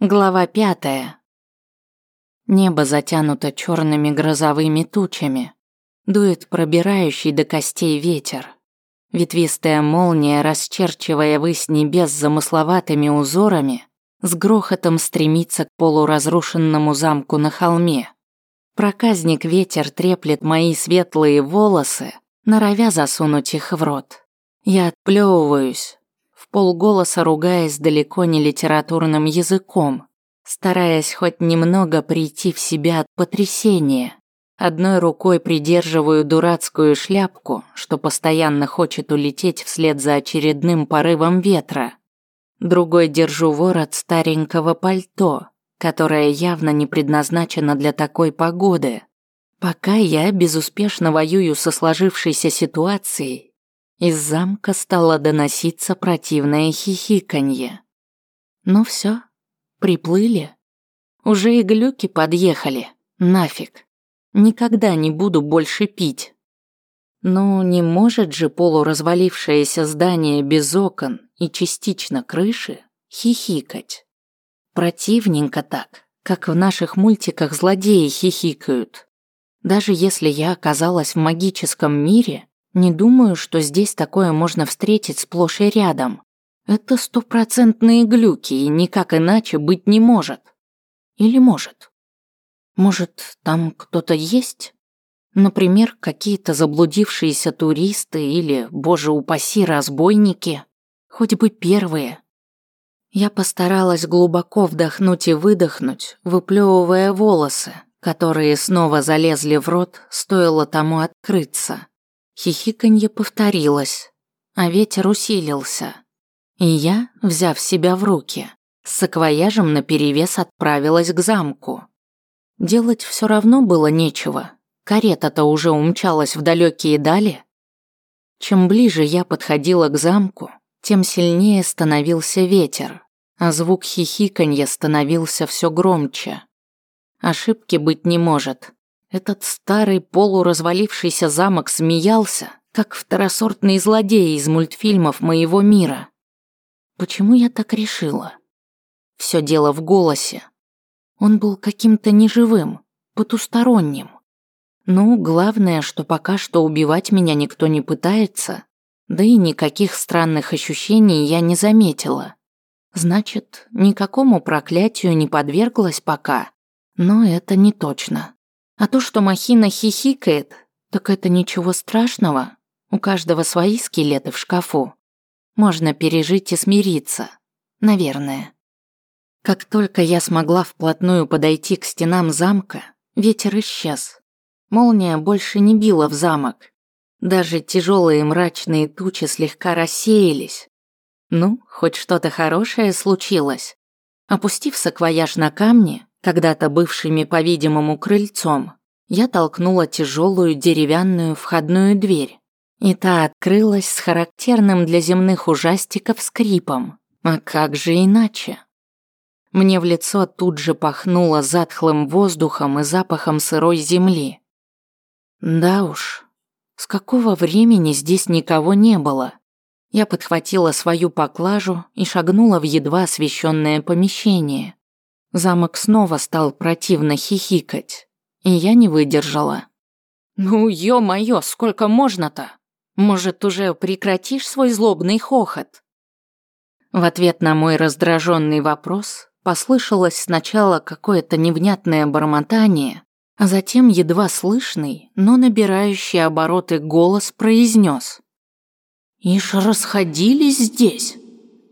Глава пятая. Небо затянуто черными грозовыми тучами. Дует пробирающий до костей ветер. Ветвистая молния, расчерчивая высь небес замысловатыми узорами, с грохотом стремится к полуразрушенному замку на холме. Проказник ветер треплет мои светлые волосы, норовя засунуть их в рот. Я отплевываюсь, полголоса ругаясь далеко не литературным языком, стараясь хоть немного прийти в себя от потрясения. Одной рукой придерживаю дурацкую шляпку, что постоянно хочет улететь вслед за очередным порывом ветра. Другой держу ворот старенького пальто, которое явно не предназначено для такой погоды. Пока я безуспешно воюю со сложившейся ситуацией, из замка стало доноситься противное хихиканье. Ну все, приплыли. Уже и глюки подъехали. Нафиг. Никогда не буду больше пить. Ну, не может же полуразвалившееся здание без окон и частично крыши хихикать. Противненько так, как в наших мультиках злодеи хихикают. Даже если я оказалась в магическом мире, не думаю, что здесь такое можно встретить сплошь и рядом. Это стопроцентные глюки, и никак иначе быть не может. Или может? Может, там кто-то есть? Например, какие-то заблудившиеся туристы или, боже упаси, разбойники? Хоть бы первые. Я постаралась глубоко вдохнуть и выдохнуть, выплевывая волосы, которые снова залезли в рот, стоило тому открыться. Хихиканье повторилось, а ветер усилился. И я, взяв себя в руки, с саквояжем наперевес отправилась к замку. Делать все равно было нечего. Карета-то уже умчалась в далекие дали. Чем ближе я подходила к замку, тем сильнее становился ветер, а звук хихиканья становился все громче. Ошибки быть не может. Этот старый полуразвалившийся замок смеялся, как второсортный злодей из мультфильмов моего мира. Почему я так решила? Все дело в голосе. Он был каким-то неживым, потусторонним. Ну, главное, что пока что убивать меня никто не пытается, да и никаких странных ощущений я не заметила. Значит, никакому проклятию не подверглась пока, но это не точно. А то, что махина хихикает, так это ничего страшного. У каждого свои скелеты в шкафу. Можно пережить и смириться. Наверное. Как только я смогла вплотную подойти к стенам замка, ветер исчез. Молния больше не била в замок. Даже тяжелые мрачные тучи слегка рассеялись. Ну, хоть что-то хорошее случилось. Опустив саквояж на камни, когда-то бывшими, по-видимому, крыльцом, я толкнула тяжелую деревянную входную дверь. И та открылась с характерным для земных ужастиков скрипом. А как же иначе? Мне в лицо тут же пахнуло затхлым воздухом и запахом сырой земли. Да уж, с какого времени здесь никого не было? Я подхватила свою поклажу и шагнула в едва освещенное помещение. Замок снова стал противно хихикать, и я не выдержала. «Ну, ё-моё, сколько можно-то? Может, уже прекратишь свой злобный хохот?» В ответ на мой раздраженный вопрос послышалось сначала какое-то невнятное бормотание, а затем едва слышный, но набирающий обороты голос произнес. «Ишь расходились здесь?»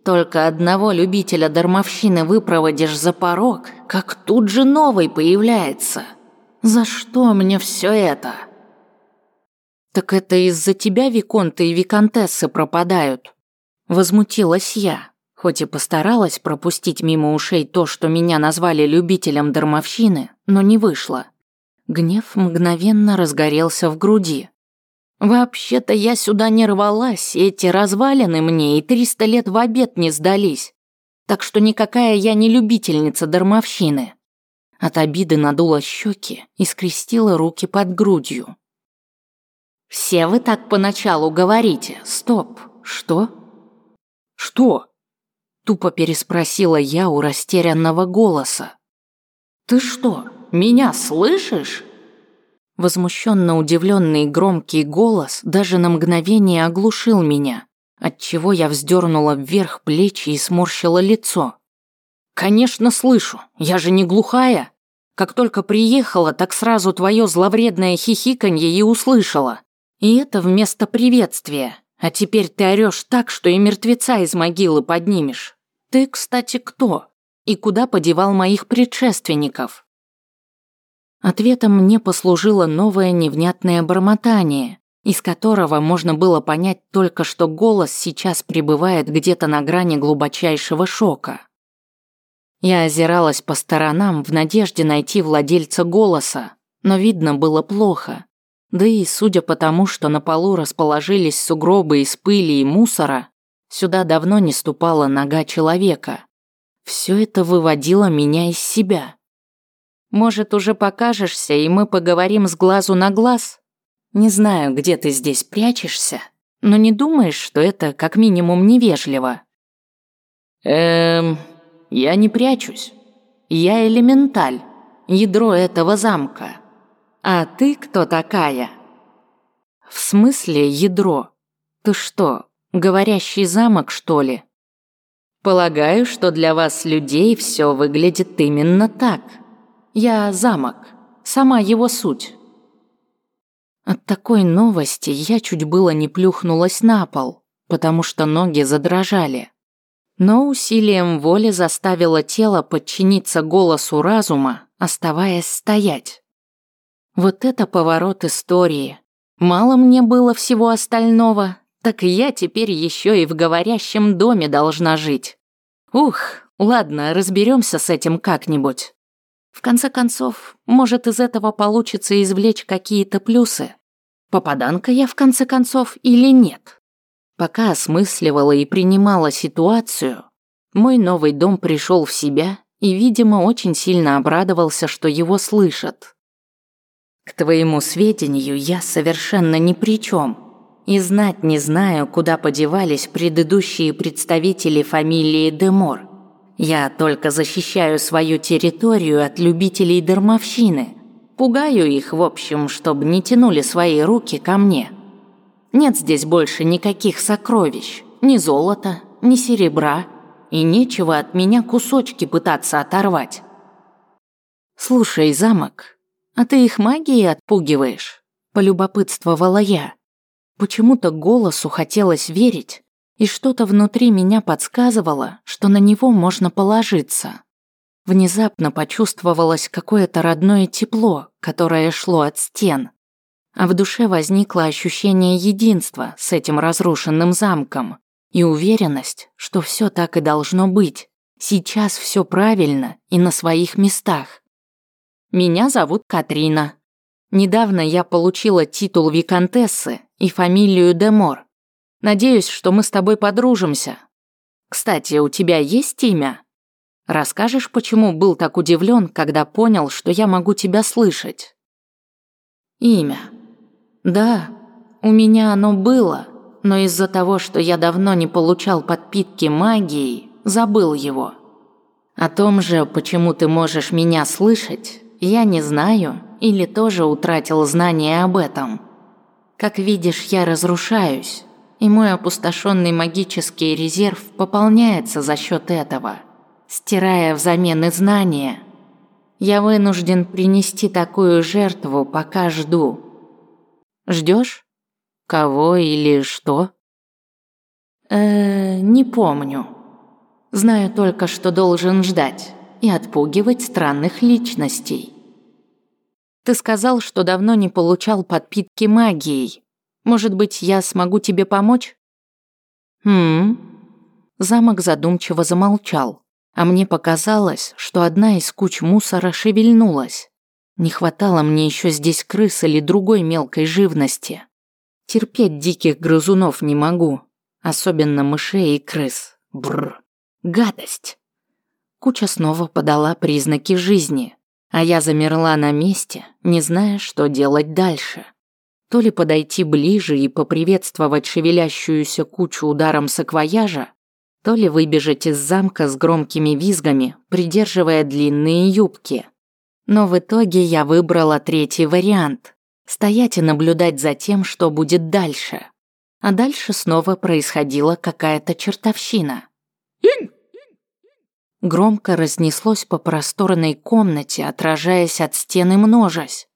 Только одного любителя дармовщины выпроводишь за порог, как тут же новый появляется. За что мне все это? Так это из-за тебя виконты и виконтессы пропадают. Возмутилась я, хоть и постаралась пропустить мимо ушей то, что меня назвали любителем дармовщины, но не вышло. Гнев мгновенно разгорелся в груди. Вообще-то я сюда не рвалась, эти развалины мне и триста лет в обед не сдались. Так что никакая я не любительница дармовщины. От обиды надула щеки и скрестила руки под грудью. «Все вы так поначалу говорите. Стоп. Что?» «Что?» Тупо переспросила я у растерянного голоса. «Ты что, меня слышишь?» Возмущенно удивленный громкий голос даже на мгновение оглушил меня, отчего я вздернула вверх плечи и сморщила лицо. «Конечно слышу, я же не глухая. Как только приехала, так сразу твое зловредное хихиканье и услышала. И это вместо приветствия. А теперь ты орешь так, что и мертвеца из могилы поднимешь. Ты, кстати, кто? И куда подевал моих предшественников? Ответом мне послужило новое невнятное бормотание, из которого можно было понять только, что голос сейчас пребывает где-то на грани глубочайшего шока. Я озиралась по сторонам в надежде найти владельца голоса, но видно было плохо. Да и судя по тому, что на полу расположились сугробы из пыли и мусора, сюда давно не ступала нога человека. Все это выводило меня из себя. Может, уже покажешься, и мы поговорим с глазу на глаз? Не знаю, где ты здесь прячешься, но не думаешь, что это как минимум невежливо? Эм, я не прячусь. Я элементаль, ядро этого замка. «А ты кто такая?» «В смысле ядро? Ты что, говорящий замок, что ли?» «Полагаю, что для вас, людей, все выглядит именно так. Я замок, сама его суть». От такой новости я чуть было не плюхнулась на пол, потому что ноги задрожали. Но усилием воли заставила тело подчиниться голосу разума, оставаясь стоять. Вот это поворот истории. Мало мне было всего остального, так я теперь еще и в говорящем доме должна жить. Ух, ладно, разберемся с этим как-нибудь. В конце концов, может из этого получится извлечь какие-то плюсы. Попаданка я в конце концов или нет? Пока осмысливала и принимала ситуацию, мой новый дом пришел в себя и, видимо, очень сильно обрадовался, что его слышат. К твоему сведению, я совершенно ни при чем. И знать не знаю, куда подевались предыдущие представители фамилии Демор. Я только защищаю свою территорию от любителей дармовщины. Пугаю их, в общем, чтобы не тянули свои руки ко мне. Нет здесь больше никаких сокровищ, ни золота, ни серебра, и нечего от меня кусочки пытаться оторвать. Слушай, замок, «А ты их магией отпугиваешь?» – полюбопытствовала я. Почему-то голосу хотелось верить, и что-то внутри меня подсказывало, что на него можно положиться. Внезапно почувствовалось какое-то родное тепло, которое шло от стен. А в душе возникло ощущение единства с этим разрушенным замком и уверенность, что все так и должно быть. Сейчас все правильно и на своих местах. Меня зовут Катрина. Недавно я получила титул виконтессы и фамилию Демор. Надеюсь, что мы с тобой подружимся. Кстати, у тебя есть имя? Расскажешь, почему был так удивлен, когда понял, что я могу тебя слышать? Имя. Да, у меня оно было, но из-за того, что я давно не получал подпитки магией, забыл его. О том же, почему ты можешь меня слышать, я не знаю или тоже утратил знание об этом. Как видишь, я разрушаюсь, и мой опустошенный магический резерв пополняется за счет этого, стирая взамен и знания. Я вынужден принести такую жертву, пока жду. Ждешь? Кого или что? Э, не помню. Знаю только, что должен ждать и отпугивать странных личностей. Ты сказал, что давно не получал подпитки магией. Может быть, я смогу тебе помочь? Хм. Замок задумчиво замолчал, а мне показалось, что одна из куч мусора шевельнулась. Не хватало мне еще здесь крыс или другой мелкой живности. Терпеть диких грызунов не могу, особенно мышей и крыс. Бррр. Гадость. Куча снова подала признаки жизни, а я замерла на месте, не зная, что делать дальше. То ли подойти ближе и поприветствовать шевелящуюся кучу ударом саквояжа, то ли выбежать из замка с громкими визгами, придерживая длинные юбки. Но в итоге я выбрала третий вариант – стоять и наблюдать за тем, что будет дальше. А дальше снова происходила какая-то чертовщина. Громко разнеслось по просторной комнате, отражаясь от стены множась.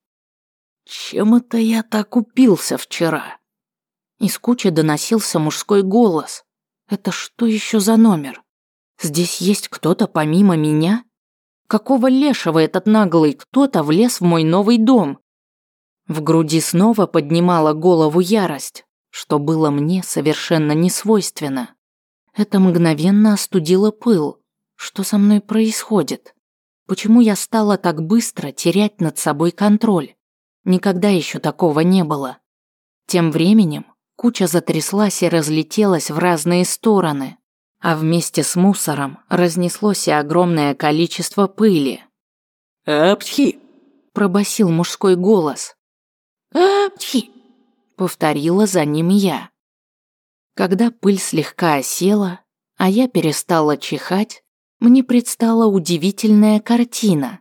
«Чем это я так упился вчера?» Из кучи доносился мужской голос. «Это что еще за номер? Здесь есть кто-то помимо меня? Какого лешего этот наглый кто-то влез в мой новый дом?» В груди снова поднимала голову ярость, что было мне совершенно не свойственно. Это мгновенно остудило пыл. Что со мной происходит? Почему я стала так быстро терять над собой контроль? Никогда еще такого не было. Тем временем куча затряслась и разлетелась в разные стороны, а вместе с мусором разнеслось и огромное количество пыли. «Апчхи!» – пробасил мужской голос. «Апчхи!» – повторила за ним я. Когда пыль слегка осела, а я перестала чихать, мне предстала удивительная картина.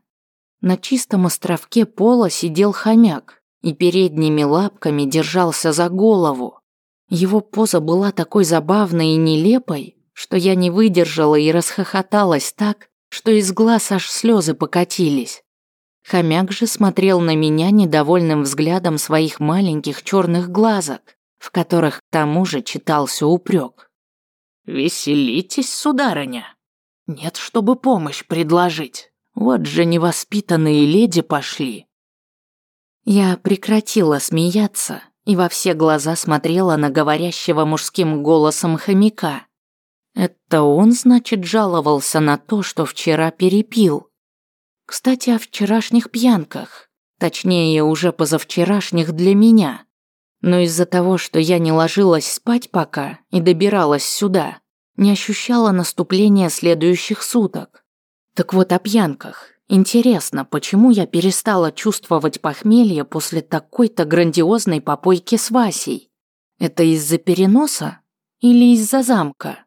На чистом островке пола сидел хомяк и передними лапками держался за голову. Его поза была такой забавной и нелепой, что я не выдержала и расхохоталась так, что из глаз аж слезы покатились. Хомяк же смотрел на меня недовольным взглядом своих маленьких черных глазок, в которых к тому же читался упрек. «Веселитесь, сударыня!» Нет, чтобы помощь предложить. Вот же невоспитанные леди пошли. Я прекратила смеяться и во все глаза смотрела на говорящего мужским голосом хомяка. Это он, значит, жаловался на то, что вчера перепил. Кстати, о вчерашних пьянках. Точнее, уже позавчерашних для меня. Но из-за того, что я не ложилась спать пока и добиралась сюда, не ощущала наступления следующих суток. Так вот о пьянках. Интересно, почему я перестала чувствовать похмелье после такой-то грандиозной попойки с Васей? Это из-за переноса или из-за замка?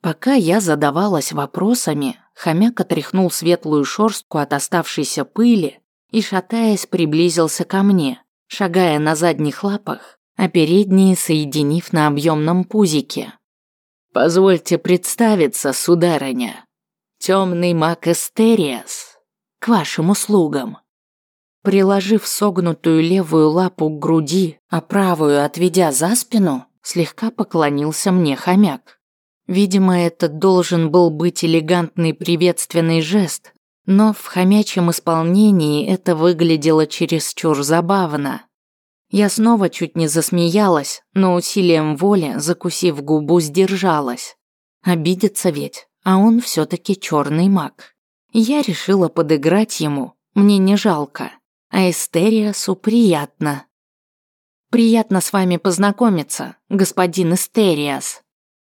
Пока я задавалась вопросами, хомяк отряхнул светлую шорстку от оставшейся пыли и, шатаясь, приблизился ко мне, шагая на задних лапах, а передние соединив на объемном пузике. Позвольте представиться, сударыня. Темный маг Эстериас. К вашим услугам. Приложив согнутую левую лапу к груди, а правую отведя за спину, слегка поклонился мне хомяк. Видимо, это должен был быть элегантный приветственный жест, но в хомячьем исполнении это выглядело чересчур забавно. Я снова чуть не засмеялась, но усилием воли, закусив губу, сдержалась. Обидится ведь, а он все таки черный маг. Я решила подыграть ему, мне не жалко, а Эстериасу приятно. Приятно с вами познакомиться, господин Эстериас.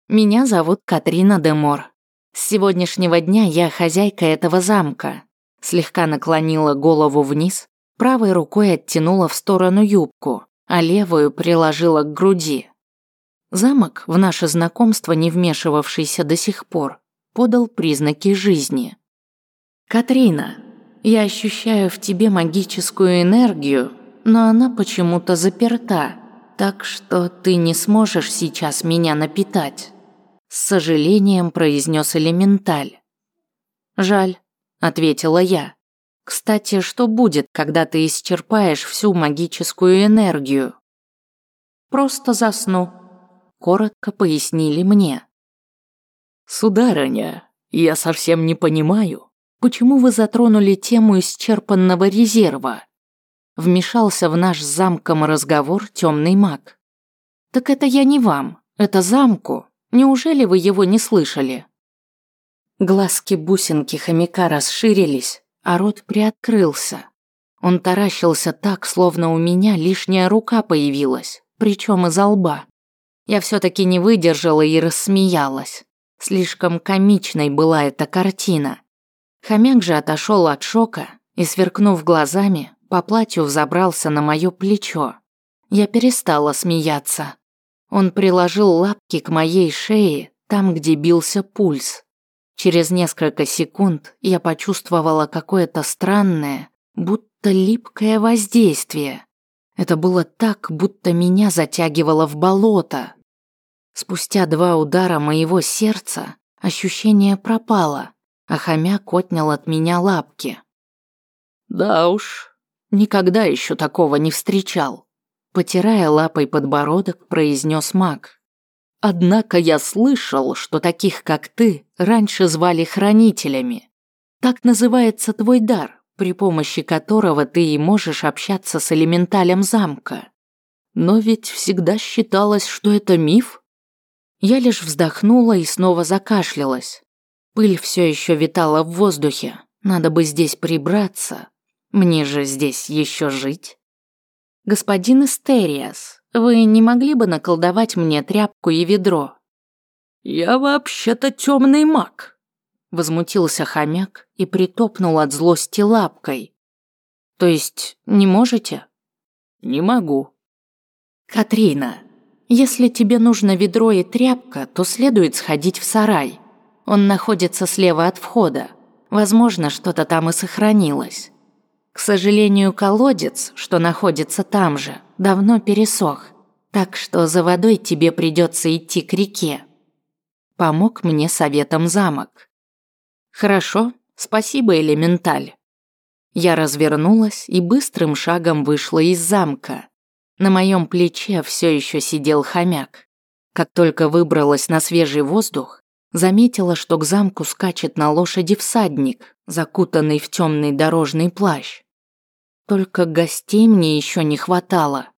Меня зовут Катрина Демор. С сегодняшнего дня я хозяйка этого замка. Слегка наклонила голову вниз, Правой рукой оттянула в сторону юбку, а левую приложила к груди. Замок, в наше знакомство не вмешивавшийся до сих пор, подал признаки жизни. «Катрина, я ощущаю в тебе магическую энергию, но она почему-то заперта, так что ты не сможешь сейчас меня напитать», с сожалением произнес элементаль. «Жаль», — ответила я. Кстати, что будет, когда ты исчерпаешь всю магическую энергию? Просто засну, коротко пояснили мне. Сударыня, я совсем не понимаю, почему вы затронули тему исчерпанного резерва? Вмешался в наш с замком разговор темный маг. Так это я не вам, это замку. Неужели вы его не слышали? Глазки бусинки хомяка расширились, а рот приоткрылся. Он таращился так, словно у меня лишняя рука появилась, причем из лба. Я все-таки не выдержала и рассмеялась. Слишком комичной была эта картина. Хомяк же отошел от шока и, сверкнув глазами, по платью взобрался на мое плечо. Я перестала смеяться. Он приложил лапки к моей шее, там, где бился пульс. Через несколько секунд я почувствовала какое-то странное, будто липкое воздействие. Это было так, будто меня затягивало в болото. Спустя два удара моего сердца ощущение пропало, а хомяк отнял от меня лапки. Да уж, никогда еще такого не встречал. Потирая лапой подбородок, произнес маг. Однако я слышал, что таких, как ты, раньше звали хранителями. Так называется твой дар, при помощи которого ты и можешь общаться с элементалем замка. Но ведь всегда считалось, что это миф. Я лишь вздохнула и снова закашлялась. Пыль все еще витала в воздухе. Надо бы здесь прибраться. Мне же здесь еще жить. Господин Истериас, вы не могли бы наколдовать мне тряпку и ведро? Я вообще-то темный маг. Возмутился хомяк и притопнул от злости лапкой. То есть не можете? Не могу. Катрина, если тебе нужно ведро и тряпка, то следует сходить в сарай. Он находится слева от входа. Возможно, что-то там и сохранилось. К сожалению, колодец, что находится там же, давно пересох, так что за водой тебе придется идти к реке. Помог мне советом замок. Хорошо, спасибо, элементаль. Я развернулась и быстрым шагом вышла из замка. На моем плече все еще сидел хомяк. Как только выбралась на свежий воздух, заметила, что к замку скачет на лошади всадник, закутанный в темный дорожный плащ. Только гостей мне еще не хватало.